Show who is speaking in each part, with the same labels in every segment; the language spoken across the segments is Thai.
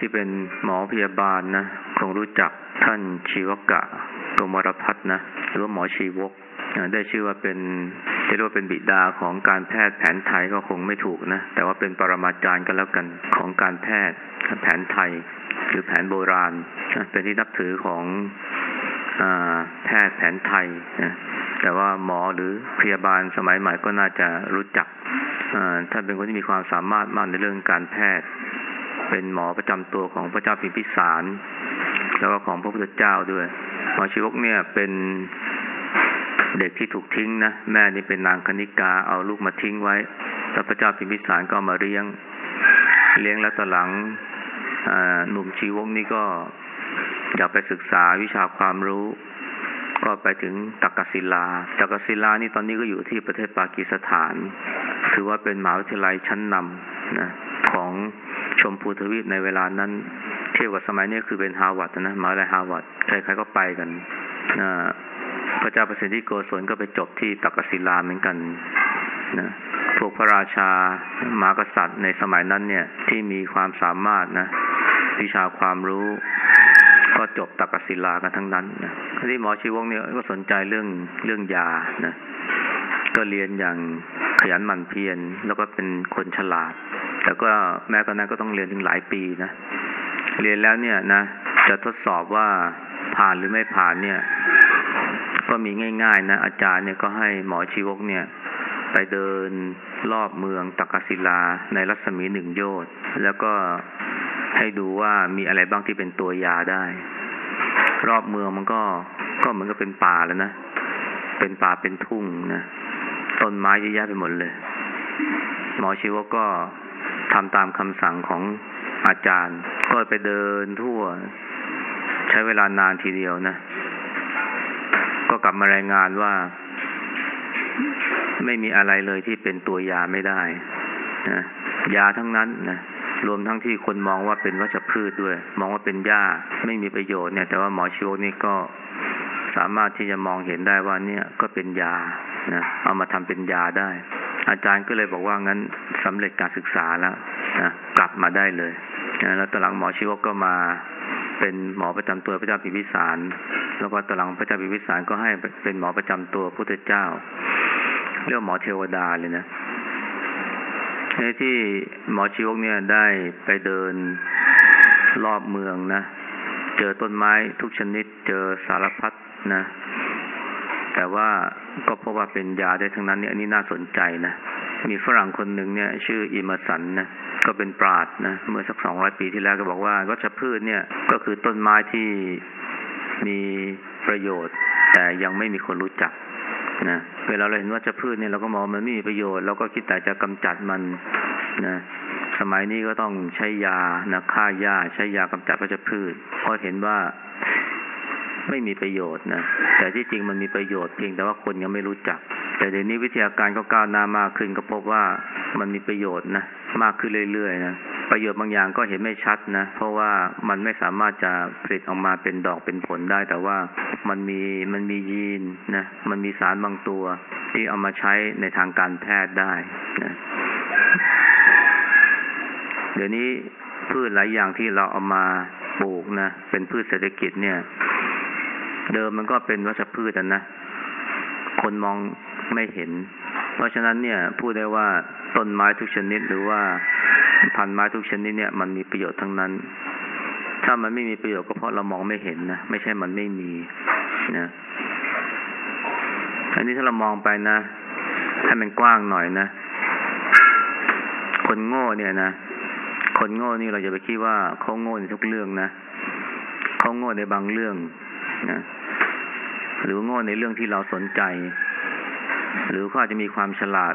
Speaker 1: ที่เป็นหมอพยาบาลนะคงรู้จักท่านชีวกะกมรพัฒนะหรือว่าหมอชีวกได้ชื่อว่าเป็นเรียกว่าเป็นบิดาของการแพทย์แผนไทยก็คงไม่ถูกนะ แต่ว่าเป็นปรมาจารย์กันแล้วกันของการแพทย์แผนไทย หรือแผนโบราณ เป็นที่นับถือของอแพทย์แผนไทยนะแต่ว่าหมอหรือพยาบาลสมัยใหม่ก็น่าจะรู้จักท่านเป็นคนที่มีความสามารถมากในเรื่องการแพทย์ เป็นหมอประจำตัวของพระเจ้าพิมพิสาร แล้วก็ของพระพุทธเจ้าด้วย หมอชีวกเนี่ยเป็นเด็กที่ถูกทิ้งนะแม่นี่เป็นนางคณิกาเอาลูกมาทิ้งไว้แล้วพระเจ้าพิมพิสารก็มาเลี้ยง เลี้ยงแล้วต่อหลังหนุ่มชีวกนี่ก็อยากไปศึกษาวิชาความรู้ ก็ไปถึงตักกศิลาตักกศิลานี่ตอนนี้ก็อยู่ที่ประเทศปากีสถาน ถือว่าเป็นมหาวิทยาลัยชั้นนำนะของ ชมพูทวีปในเวลานั้น เทียบกับสมัยนี้คือเป็นฮาวาดนะมหาวิทยาลัยฮาวาดใครๆก็ไปกันนะพระเจ้าประสิทธิโกศลก็ไปจบที่ตักกศิลาเหมือนกันนะพวกพระราชามากษัตริย์ในสมัยนั้นเนี่ยที่มีความสามารถนะวิชาความรู้ ก็จบตักกศิลากันทั้งนั้นนะที่หมอชีวงเนี่ยก็สนใจเรื่องเรื่องยานะก็เรียนอย่างขยันหมั่นเพียรแล้วก็เป็นคนฉลาด แต่ก็แม้กระนั้นก็ต้องเรียนถึงหลายปีนะ เรียนแล้วเนี่ยนะ จะทดสอบว่าผ่านหรือไม่ผ่านเนี่ย ก็มีง่าย ๆ นะ อาจารย์เนี่ยก็ให้หมอชีวกเนี่ย ไปเดินรอบเมืองตักศิลาในรัศมีหนึ่งโยชน์แล้วก็ให้ดูว่ามีอะไรบ้างที่เป็นตัวยาได้ รอบเมืองมันก็ก็เหมือนกับเป็นป่าแล้วนะ เป็นป่าเป็นทุ่งนะต้นไม้เยอะแยะไปหมดเลย หมอชีวกก็ ทำตามคำสั่งของอาจารย์ ก็ไปเดินทั่ว ใช้เวลานานทีเดียวนะ ก็กลับมารายงานว่า ไม่มีอะไรเลยที่เป็นตัวยาไม่ได้นะยาทั้งนั้นนะรวมทั้งที่คนมองว่าเป็นวัชพืชด้วย มองว่าเป็นหญ้าไม่มีประโยชน์เนี่ย แต่ว่าหมอชีวกนี่ก็สามารถที่จะมองเห็นได้ว่าเนี่ยก็เป็นยานะเอามาทำเป็นยาได้ อาจารย์ก็เลยบอกว่างั้นสำเร็จการศึกษาแล้วนะกลับมาได้เลยนะแล้วตหลังหมอชีวกก็มาเป็นหมอประจำตัวพระเจ้าพิพิสาร แล้วก็ตหลังพระเจ้าพิพิสารก็ให้เป็นหมอประจำตัวพุทธเจ้า เรียกหมอเทวดาเลยนะในที่หมอชีวกเนี่ยได้ไปเดินรอบเมืองนะ เจอต้นไม้ทุกชนิด เจอสารพัดนะ แต่ว่าก็พบว่าเป็นยาได้ทั้งนั้นเนี่ยอันนี้น่าสนใจนะ มีฝรั่งคนหนึ่งเนี่ย ชื่ออิมสันนะก็เป็นปราดนะเมื่อสักสองร้อยปีที่แล้วก็บอกว่าวัชพืชเนี่ยก็คือต้นไม้ที่มีประโยชน์ แต่ยังไม่มีคนรู้จักนะเวลาเราเห็นวัชพืชเนี่ยเราก็มองมันไม่มีประโยชน์เราก็คิดแต่จะกำจัดมันนะสมัยนี้ก็ต้องใช้ยานะฆ่าหญ้าใช้ยากำจัดวัชพืชเพราะเห็นว่า ไม่มีประโยชน์นะแต่ที่จริงมันมีประโยชน์เพียงแต่ว่าคนยังไม่รู้จัก แต่เดี๋ยวนี้วิทยาการก็ก้าวหน้ามากขึ้นก็พบว่ามันมีประโยชน์นะมากขึ้นเรื่อยๆนะประโยชน์บางอย่างก็เห็นไม่ชัดนะ เพราะว่ามันไม่สามารถจะผลิตออกมาเป็นดอกเป็นผลได้ แต่ว่ามันมีมันมียีนนะมันมีสารบางตัวที่เอามาใช้ในทางการแพทย์ได้นะเดี๋ยวนี้พืชหลายอย่างที่เราเอามาปลูกนะเป็นพืชเศรษฐกิจเนี่ย เดิมมันก็เป็นวัชพืชนะคนมองไม่เห็น เพราะฉะนั้นเนี่ยพูดได้ว่าต้นไม้ทุกชนิด หรือว่าพันไม้ทุกชนิดเนี่ยมันมีประโยชน์ทั้งนั้น ถ้ามันไม่มีประโยชน์ก็เพราะเรามองไม่เห็นนะไม่ใช่มันไม่มีนะอันนี้ถ้าเรามองไปนะให้มันกว้างหน่อยนะ คนโง่เนี่ยนะคนโง่นี่เราจะไปคิดว่าเขาโง่ในทุกเรื่องนะเขาโง่ในบางเรื่องนะ หรือโง่ในเรื่องที่เราสนใจ หรือเขาอาจจะมีความฉลาด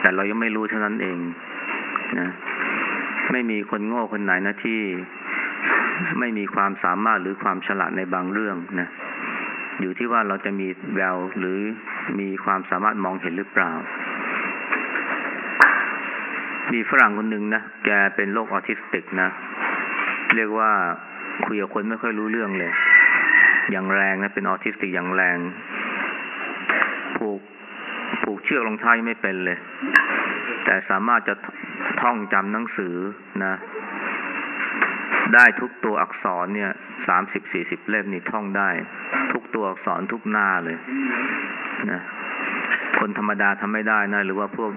Speaker 1: แต่เรายังไม่รู้เท่านั้นเองนะ ไม่มีคนโง่คนไหนนะที่ไม่มีความสามารถหรือความฉลาดในบางเรื่องนะ อยู่ที่ว่าเราจะมีแววหรือมีความสามารถมองเห็นหรือเปล่า มีฝรั่งคนหนึ่งนะ แกเป็นโรคออทิสติกนะ เรียกว่าคุยกับคนไม่ค่อยรู้เรื่องเลย อย่างแรงนะเป็นออทิสติกอย่างแรงผูกผูกเชือกรองเท้ายังไม่เป็นเลย แต่สามารถจะท่องจำหนังสือนะ ได้ทุกตัวอักษรเนี่ยสามสิบสี่สิบเล่มนี่ท่องได้ ทุกตัวอักษรทุกหน้าเลยนะคนธรรมดาทำไม่ได้นะ หรือว่าพวก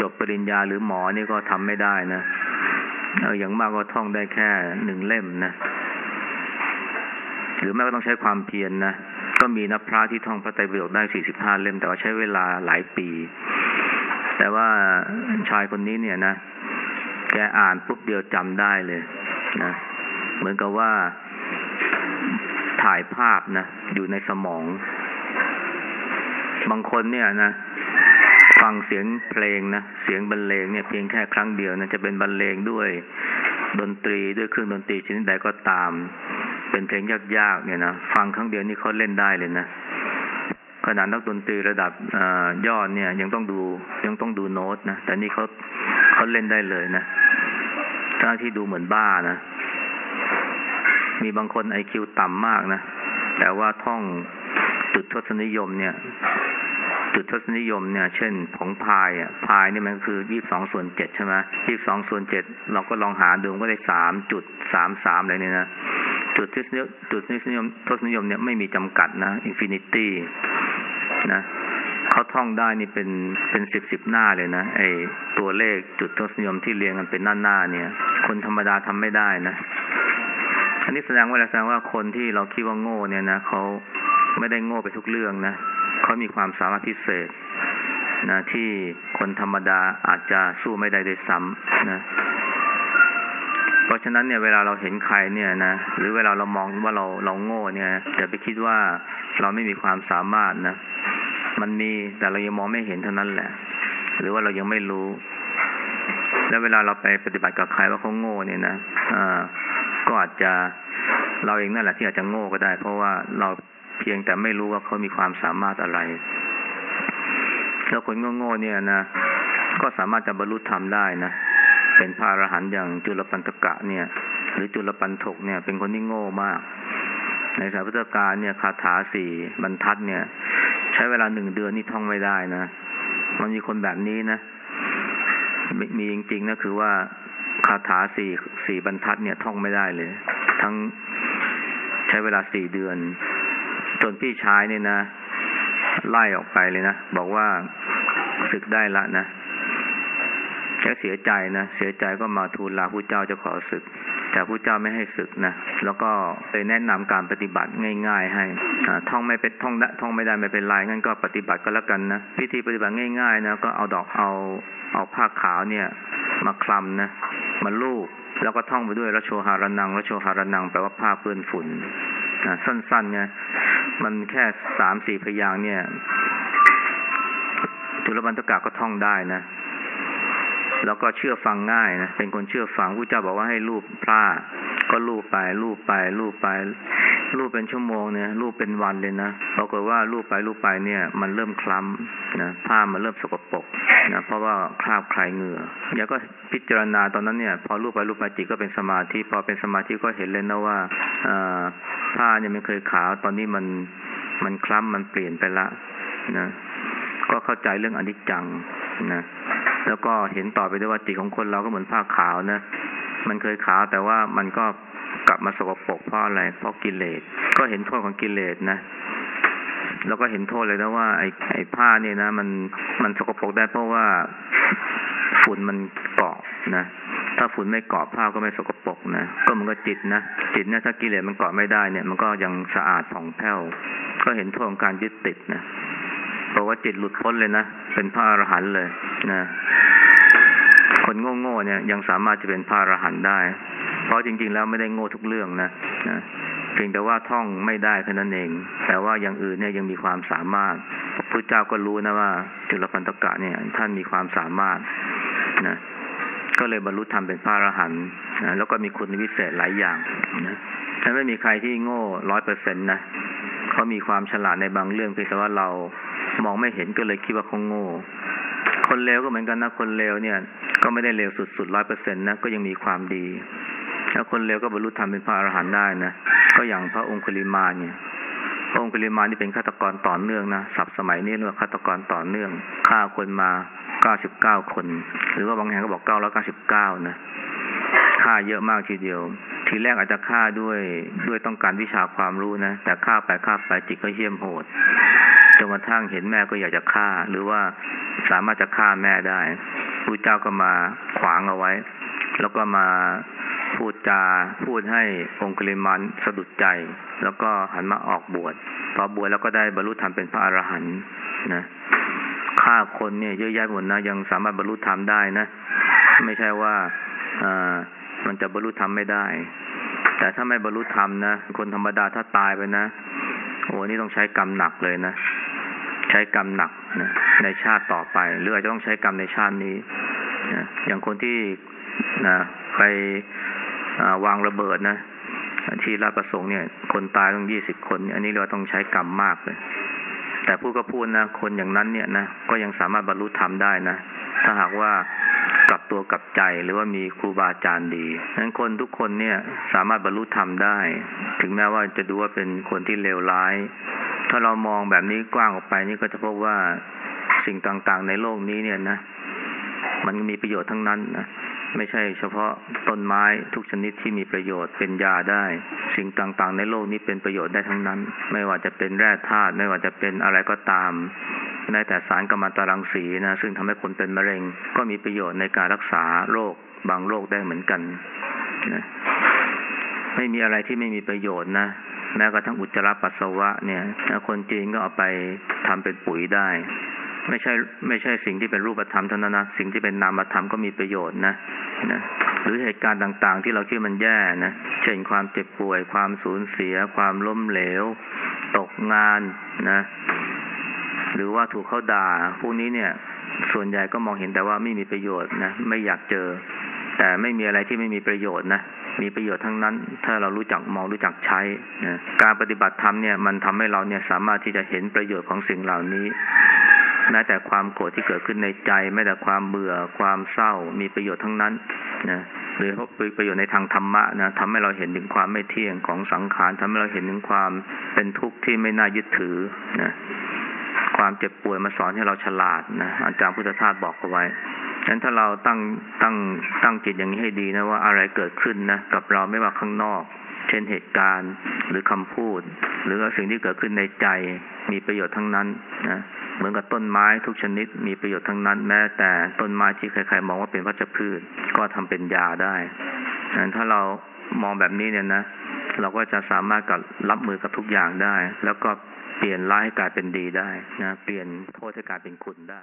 Speaker 1: จบปริญญาหรือหมอนี่ก็ทำไม่ได้นะ เอออย่างมากก็ท่องได้แค่หนึ่งเล่มนะ หรือแม้ก็ต้องใช้ความเพียรนนะก็มีนักพระที่ท่องพระไตรปิฎกได้สี่สิบห้าเล่ม แต่ว่าใช้เวลาหลายปี แต่ว่าชายคนนี้เนี่ยนะ แกอ่านปุ๊บเดียวจำได้เลยนะเหมือนกับว่าถ่ายภาพนะอยู่ในสมอง บางคนเนี่ยนะฟังเสียงเพลงนะเสียงบรรเลงเนี่ยเพียงแค่ครั้งเดียวนะจะเป็นบรรเลงด้วยดนตรีด้วยเครื่องดนตรีชนิดใดก็ตาม เป็นเพลงยากๆเนี่ยนะฟังครั้งเดียวนี่เขาเล่นได้เลยนะขนาดนักดนตรีระดับอยอดเนี่ย ยังต้องดูยังต้องดูโน้ตนะแต่นี่เขาเขาเล่นได้เลยนะทั้งที่ดูเหมือนบ้านะ มีบางคนไอคิวต่ำมากนะ แต่ว่าท่องจุดทศนิยมเนี่ย จุดทศนิยมเนี่ย เช่นของพายอะพายนี่มันคือยี่บสองส่วนเจ็ดใช่ไหมยี่บสองส่วนเจ็ดเราก็ลองหาดูก็ได้สามจุดสามสามอะไรเนี่ยนะ จุดทศนิยมจุดทศนิยมทศนิยมเนี่ยไม่มีจำกัดนะ infinity นะเขาท่องได้นี่เป็นเป็นสิบสิบหน้าเลยนะไอ้ตัวเลขจุดทศนิยมที่เรียงกันเป็นหน้าหน้าเนี่ย คนธรรมดาทำไม่ได้นะ อันนี้แสดงว่าอะไรแสดงว่าคนที่เราคิดว่าโง่เนี่ยนะเขาไม่ได้โง่ไปทุกเรื่องนะเขามีความสามารถพิเศษนะที่คนธรรมดาอาจจะสู้ไม่ได้ด้วยซ้ำนะ เพราะฉะนั้นเนี่ยเวลาเราเห็นใครเนี่ยนะหรือเวลาเรามองว่าเราเราโง่เนี่ยอย่าไปคิดว่าเราไม่มีความสามารถนะ มันมีแต่เรายังมองไม่เห็นเท่านั้นแหละ หรือว่าเรายังไม่รู้ แล้วเวลาเราไปปฏิบัติกับใครว่าเขาโง่เนี่ยนะอ่าก็อาจจะเราเองนั่นแหละที่อาจจะโง่ก็ได้ เพราะว่าเราเพียงแต่ไม่รู้ว่าเขามีความสามารถอะไรแล้วคนโง่ๆเนี่ยนะก็สามารถจะบรรลุธรรมได้นะ เป็นพระอรหันต์อย่างจุลปันตกะเนี่ย หรือจุลปันถกเนี่ย เป็นคนที่โง่มาก ในสายพุทธการเนี่ยคาถาสี่บรรทัดเนี่ย ใช้เวลาหนึ่งเดือนนี่ท่องไม่ได้นะ มันมีคนแบบนี้นะ มีจริงๆนะคือว่าคาถาสี่สี่บรรทัดเนี่ยท่องไม่ได้เลย ทั้งใช้เวลาสี่เดือนจนพี่ชายเนี่ยนะ ไล่ออกไปเลยนะ บอกว่าศึกได้ละนะ แค่เสียใจนะ เสียใจก็มาทูลลาผู้เจ้าจะขอศึก แต่ผู้เจ้าไม่ให้ศึกนะ แล้วก็ไปแนะนำการปฏิบัติง่าย ๆ ให้ท่องไม่เป็นท่องได้ท่องไม่ได้ไม่เป็นไรงั้นก็ปฏิบัติก็แล้วกันนะพิธีปฏิบัติง่ายๆนะก็เอาดอกเอาเอาผ้าขาวเนี่ย มาคลำนะมาลูบแล้วก็ท่องไปด้วยระโชหารนังระโชหารนังแปลว่าผ้าเปื้อนฝุ่นสั้นๆไงมันแค่สามสี่พยางเนี่ยจุลปันตกะก็ท่องได้นะ แล้วก็เชื่อฟังง่ายนะเป็นคนเชื่อฟังผู้เจ้าบอกว่าให้รูปพระก็รูปไปรูปไปรูปไป รูปเป็นชั่วโมงเนี่ยรูปเป็นวันเลยนะปรากฏว่ารูปไปรูปไปเนี่ย มันเริ่มคล้ำนะผ้ามันเริ่มสกปรกนะเพราะว่าคราบคลายเหงื่อแล้วก็พิจารณาตอนนั้นเนี่ย พอรูปไปรูปไปจิตก็เป็นสมาธิพอเป็นสมาธิก็เห็นเลยนะว่าผ้าเนี่ยมันเคยขาวตอนนี้มันมันคล้ำมันเปลี่ยนไปละนะก็เข้าใจเรื่องอนิจจังนะ แล้วก็เห็นต่อไปด้วยว่าจิตของคนเราก็เหมือนผ้าขาวนะ มันเคยขาวแต่ว่ามันก็กลับมาสกปรกเพราะอะไร เพราะกิเลส ก็เห็นโทษของกิเลสนะ แล้วก็เห็นโทษเลยนะว่าไอ้ไอ้ผ้าเนี่ยนะ มันมันสกปรกได้เพราะว่าฝุ่นมันเกาะนะ ถ้าฝุ่นไม่เกาะผ้าก็ไม่สกปรกนะ ก็มันก็จิตนะ จิตเนี่ยถ้ากิเลสมันเกาะไม่ได้เนี่ย มันก็ยังสะอาดผ่องแผ้ว ก็เห็นโทษของการยึดติดนะ ว่าจิตหลุดพ้นเลยนะ เป็นพระอรหันต์เลยนะ คนโง่ๆเนี่ยยังสามารถจะเป็นพระอรหันต์ได้ เพราะจริง ๆ แล้วไม่ได้โง่ทุกเรื่องนะนะเพียงแต่ว่าท่องไม่ได้แค่นั้นเอง แต่ว่าอย่างอื่นเนี่ยยังมีความสามารถพระพุทธเจ้าก็รู้นะว่าจุลปันตกะเนี่ย ท่านมีความสามารถนะก็เลยบรรลุธรรมเป็นพระอรหันต์นะแล้วก็มีคุณวิเศษหลายอย่างนะแต่ไม่มีใครที่โง่ร้อยเปอร์เซ็นต์นะเขามีความฉลาดในบางเรื่องเพียงแต่ว่าเรา มองไม่เห็นก็เลยคิดว่าเขาโง่ คนเลวก็เหมือนกันนะคนเลวเนี่ย ก็ไม่ได้เลวสุดๆร้อยเปอร์เซ็นต์นะก็ยังมีความดีถ้าคนเลวก็บรรลุธรรมเป็นพระอรหันต์ได้นะก็อย่างพระองคุลิมาเนี่ยพระองคุลิมานี่เป็นฆาตกรต่อเนื่องนะศัพท์สมัยนี้เรียกว่าฆาตกรต่อเนื่องฆ่าคนมาเก้าสิบเก้าคน หรือว่าบางแห่งก็บอกเก้าร้อยเก้าสิบเก้านะฆ่าเยอะมากทีเดียว ทีแรกอาจจะฆ่าด้วยด้วยต้องการวิชาความรู้นะแต่ฆ่าไปฆ่าไปจิตก็เหี้ยมโหด จนกระทั่งเห็นแม่ก็อยากจะฆ่า หรือว่าสามารถจะฆ่าแม่ได้พระเจ้าก็มาขวางเอาไว้ แล้วก็มาพูดจาพูดให้องคุลิมานสะดุดใจ แล้วก็หันมาออกบวชพอบวชแล้วก็ได้บรรลุธรรมเป็นพระอรหันต์นะฆ่าคนเนี่ยเยอะแยะหมดนะยังสามารถบรรลุธรรมได้นะ ไม่ใช่ว่าอ่ามันจะบรรลุธรรมไม่ได้ แต่ถ้าไม่บรรลุธรรมนะคนธรรมดาถ้าตายไปนะโอ้นี่ต้องใช้กรรมหนักเลยนะ ใช้กรรมหนักนะในชาติต่อไป หรืออาจจะต้องใช้กรรมในชาตินี้นะอย่างคนที่นะไปวางระเบิดนะที่ราชประสงค์เนี่ย คนตายต้องยี่สิบคน อันนี้เราต้องใช้กรรมมากเลย แต่พูดก็พูดนะคนอย่างนั้นเนี่ยนะก็ยังสามารถบรรลุธรรมได้นะถ้าหากว่ากลับตัวกลับใจหรือว่ามีครูบาอาจารย์ดีฉะนั้นคนทุกคนเนี่ยสามารถบรรลุธรรมได้ ถึงแม้ว่าจะดูว่าเป็นคนที่เลวร้าย ถ้าเรามองแบบนี้กว้างออกไปนี่ก็จะพบว่าสิ่งต่างๆ ในโลกนี้เนี่ยนะ มันมีประโยชน์ทั้งนั้นนะไม่ใช่เฉพาะต้นไม้ทุกชนิดที่มีประโยชน์เป็นยาได้ สิ่งต่างๆ ในโลกนี้เป็นประโยชน์ได้ทั้งนั้น ไม่ว่าจะเป็นแร่ธาตุไม่ว่าจะเป็นอะไรก็ตามได้แต่สารกัมมันตรังสีนะซึ่งทำให้คนเป็นมะเร็ง ก็มีประโยชน์ในการรักษาโรคบางโรคได้เหมือนกันนะไม่มีอะไรที่ไม่มีประโยชน์นะ แม้กระทั่งอุจจาระปัสสาวะเนี่ยคนจีนก็เอาไปทำเป็นปุ๋ยได้ ไม่ใช่ไม่ใช่สิ่งที่เป็นรูปธรรมเท่านั้นนะสิ่งที่เป็นนามธรรมก็มีประโยชน์นะนะหรือเหตุการณ์ต่างๆ ที่เราคิดมันแย่นะเช่นความเจ็บป่วย ความสูญเสีย ความล้มเหลว ตกงานนะหรือว่าถูกเขาด่าพวกนี้เนี่ย ส่วนใหญ่ก็มองเห็นแต่ว่าไม่มีประโยชน์นะไม่อยากเจอ แต่ไม่มีอะไรที่ไม่มีประโยชน์นะ มีประโยชน์ทั้งนั้น ถ้าเรารู้จักมองรู้จักใช้นะการปฏิบัติธรรมเนี่ยมันทำให้เราเนี่ยสามารถที่จะเห็นประโยชน์ของสิ่งเหล่านี้แม้แต่ความโกรธที่เกิดขึ้นในใจแม้แต่ความเบื่อความเศร้ามีประโยชน์ทั้งนั้นนะหรือประโยชน์ในทางธรรมะนะทำให้เราเห็นถึงความไม่เที่ยงของสังขารทำให้เราเห็นถึงความเป็นทุกข์ที่ไม่น่ายึดถือนะความเจ็บป่วยมาสอนให้เราฉลาดนะอาจารย์พุทธทาสบอกเอาไว้ นั้นถ้าเราตั้งตั้งตั้งจิตอย่างนี้ให้ดีนะว่าอะไรเกิดขึ้นนะกับเราไม่ว่าข้างนอก เช่นเหตุการณ์หรือคำพูด หรือสิ่งที่เกิดขึ้นในใจมีประโยชน์ทั้งนั้นนะเหมือนกับต้นไม้ทุกชนิดมีประโยชน์ทั้งนั้น แม้แต่ต้นไม้ที่ใครๆมองว่าเป็นวัชพืช ก็ทำเป็นยาได้ฉะนั้นถ้าเรามองแบบนี้เนี่ยนะ เราก็จะสามารถกับรับมือกับทุกอย่างได้ แล้วก็เปลี่ยนร้ายให้กลายเป็นดีได้นะเปลี่ยนโทษให้กลายเป็นคุณได้